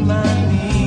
money.